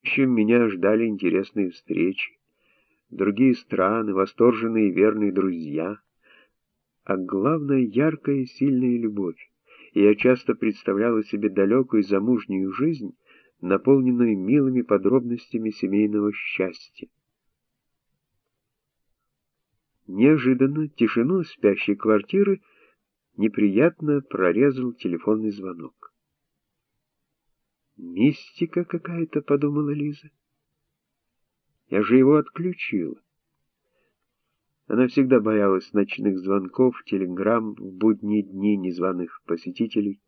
будущем меня ждали интересные встречи, другие страны, восторженные и верные друзья, а главное — яркая и сильная любовь. И я часто представляла себе далекую замужнюю жизнь, наполненную милыми подробностями семейного счастья. Неожиданно тишину спящей квартиры неприятно прорезал телефонный звонок. «Мистика какая-то», — подумала Лиза. «Я же его отключила». Она всегда боялась ночных звонков, телеграмм в будние дни незваных посетителей.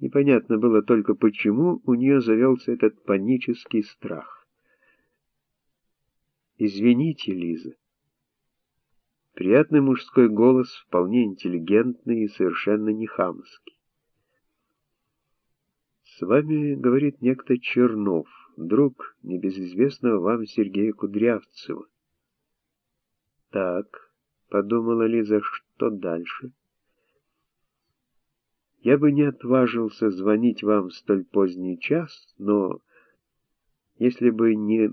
Непонятно было только, почему у нее завелся этот панический страх. «Извините, Лиза». Приятный мужской голос, вполне интеллигентный и совершенно не хамский. «С вами, — говорит некто Чернов, друг небезызвестного вам Сергея Кудрявцева. Так, — подумала Лиза, — что дальше? Я бы не отважился звонить вам в столь поздний час, но если бы не...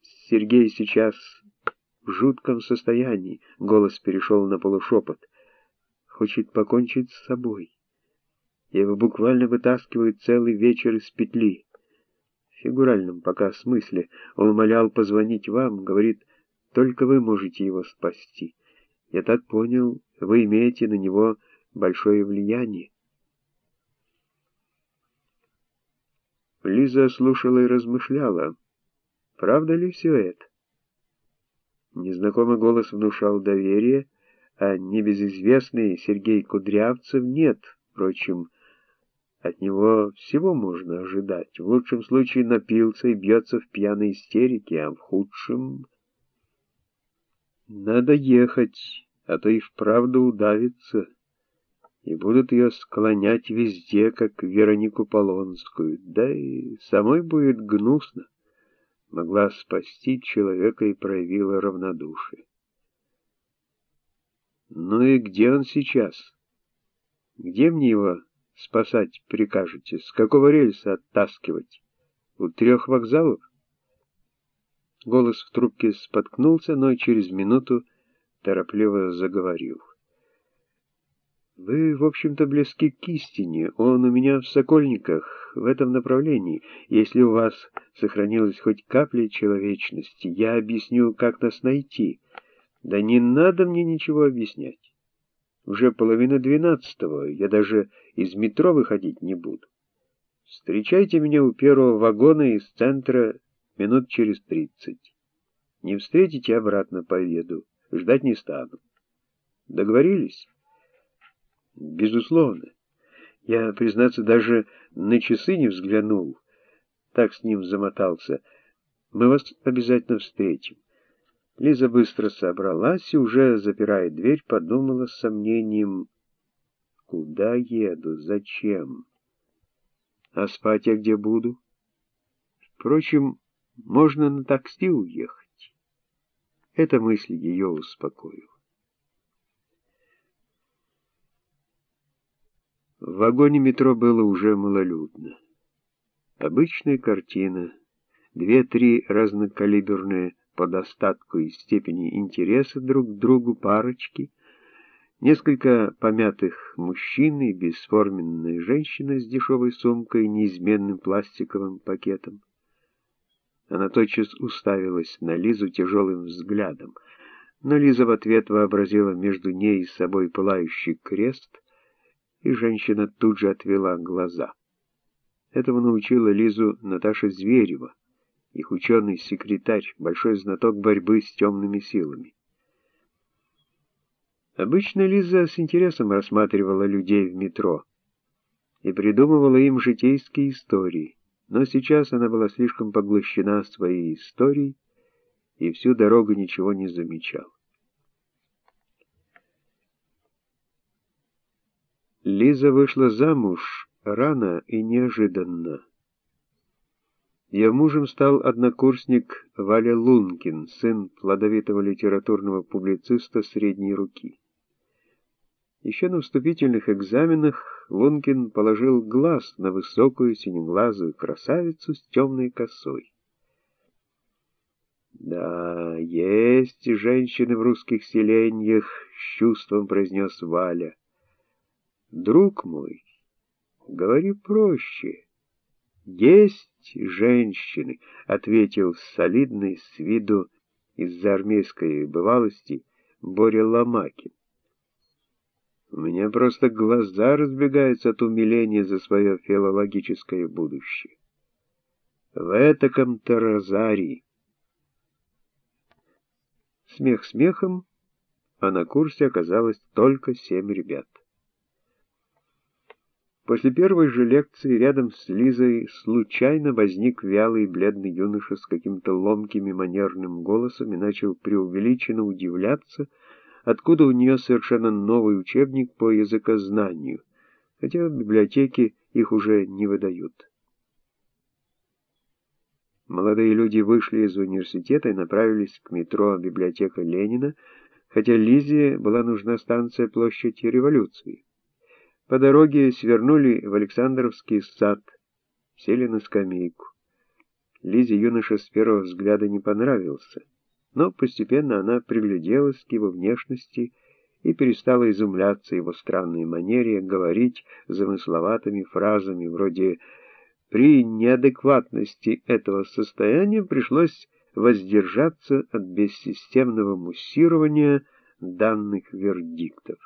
Сергей сейчас в жутком состоянии, голос перешел на полушепот, хочет покончить с собой. Его буквально вытаскиваю целый вечер из петли. В фигуральном пока смысле он умолял позвонить вам, говорит, только вы можете его спасти. Я так понял, вы имеете на него большое влияние. Лиза слушала и размышляла, правда ли все это? Незнакомый голос внушал доверие, а небезызвестный Сергей Кудрявцев нет. Впрочем, от него всего можно ожидать. В лучшем случае напился и бьется в пьяной истерике, а в худшем... Надо ехать, а то и вправду удавится, и будут ее склонять везде, как Веронику Полонскую, да и самой будет гнусно могла спасти человека и проявила равнодушие. Ну и где он сейчас? Где мне его спасать прикажете? С какого рельса оттаскивать? У трех вокзалов? Голос в трубке споткнулся, но через минуту торопливо заговорил. Вы, в общем-то, близки к истине. Он у меня в Сокольниках, в этом направлении. Если у вас сохранилась хоть капля человечности, я объясню, как нас найти. Да не надо мне ничего объяснять. Уже половина двенадцатого, я даже из метро выходить не буду. Встречайте меня у первого вагона из центра минут через тридцать. Не встретите, обратно поеду. Ждать не стану. Договорились? Безусловно. Я, признаться, даже на часы не взглянул. Так с ним замотался. Мы вас обязательно встретим. Лиза быстро собралась и, уже запирая дверь, подумала с сомнением, куда еду, зачем? А спать я где буду? Впрочем, можно на такси уехать. Эта мысль ее успокоила. В вагоне метро было уже малолюдно. Обычная картина, две-три разнокалиберные по достатку и степени интереса друг к другу парочки, несколько помятых мужчин и бесформенная женщина с дешевой сумкой и неизменным пластиковым пакетом. Она тотчас уставилась на Лизу тяжелым взглядом, но Лиза в ответ вообразила между ней и собой пылающий крест — и женщина тут же отвела глаза. Этому научила Лизу Наташа Зверева, их ученый-секретарь, большой знаток борьбы с темными силами. Обычно Лиза с интересом рассматривала людей в метро и придумывала им житейские истории, но сейчас она была слишком поглощена своей историей и всю дорогу ничего не замечала. Лиза вышла замуж рано и неожиданно. Ее мужем стал однокурсник Валя Лункин, сын плодовитого литературного публициста средней руки. Еще на вступительных экзаменах Лункин положил глаз на высокую синеглазую красавицу с темной косой. «Да, есть женщины в русских селениях», — с чувством произнес Валя. «Друг мой, говори проще». «Есть женщины», — ответил солидный с виду из-за армейской бывалости Боря Ломакин. У меня просто глаза разбегаются от умиления за свое филологическое будущее. В этаком-то. Смех смехом, а на курсе оказалось только семь ребят. После первой же лекции рядом с Лизой случайно возник вялый бледный юноша с каким-то ломким и манерным голосом и начал преувеличенно удивляться, откуда у нее совершенно новый учебник по языкознанию, хотя в библиотеке их уже не выдают. Молодые люди вышли из университета и направились к метро библиотека Ленина, хотя Лизе была нужна станция площади революции. По дороге свернули в Александровский сад, сели на скамейку. Лизе юноша с первого взгляда не понравился но постепенно она пригляделась к его внешности и перестала изумляться его странной манере говорить замысловатыми фразами вроде «при неадекватности этого состояния пришлось воздержаться от бессистемного муссирования данных вердиктов».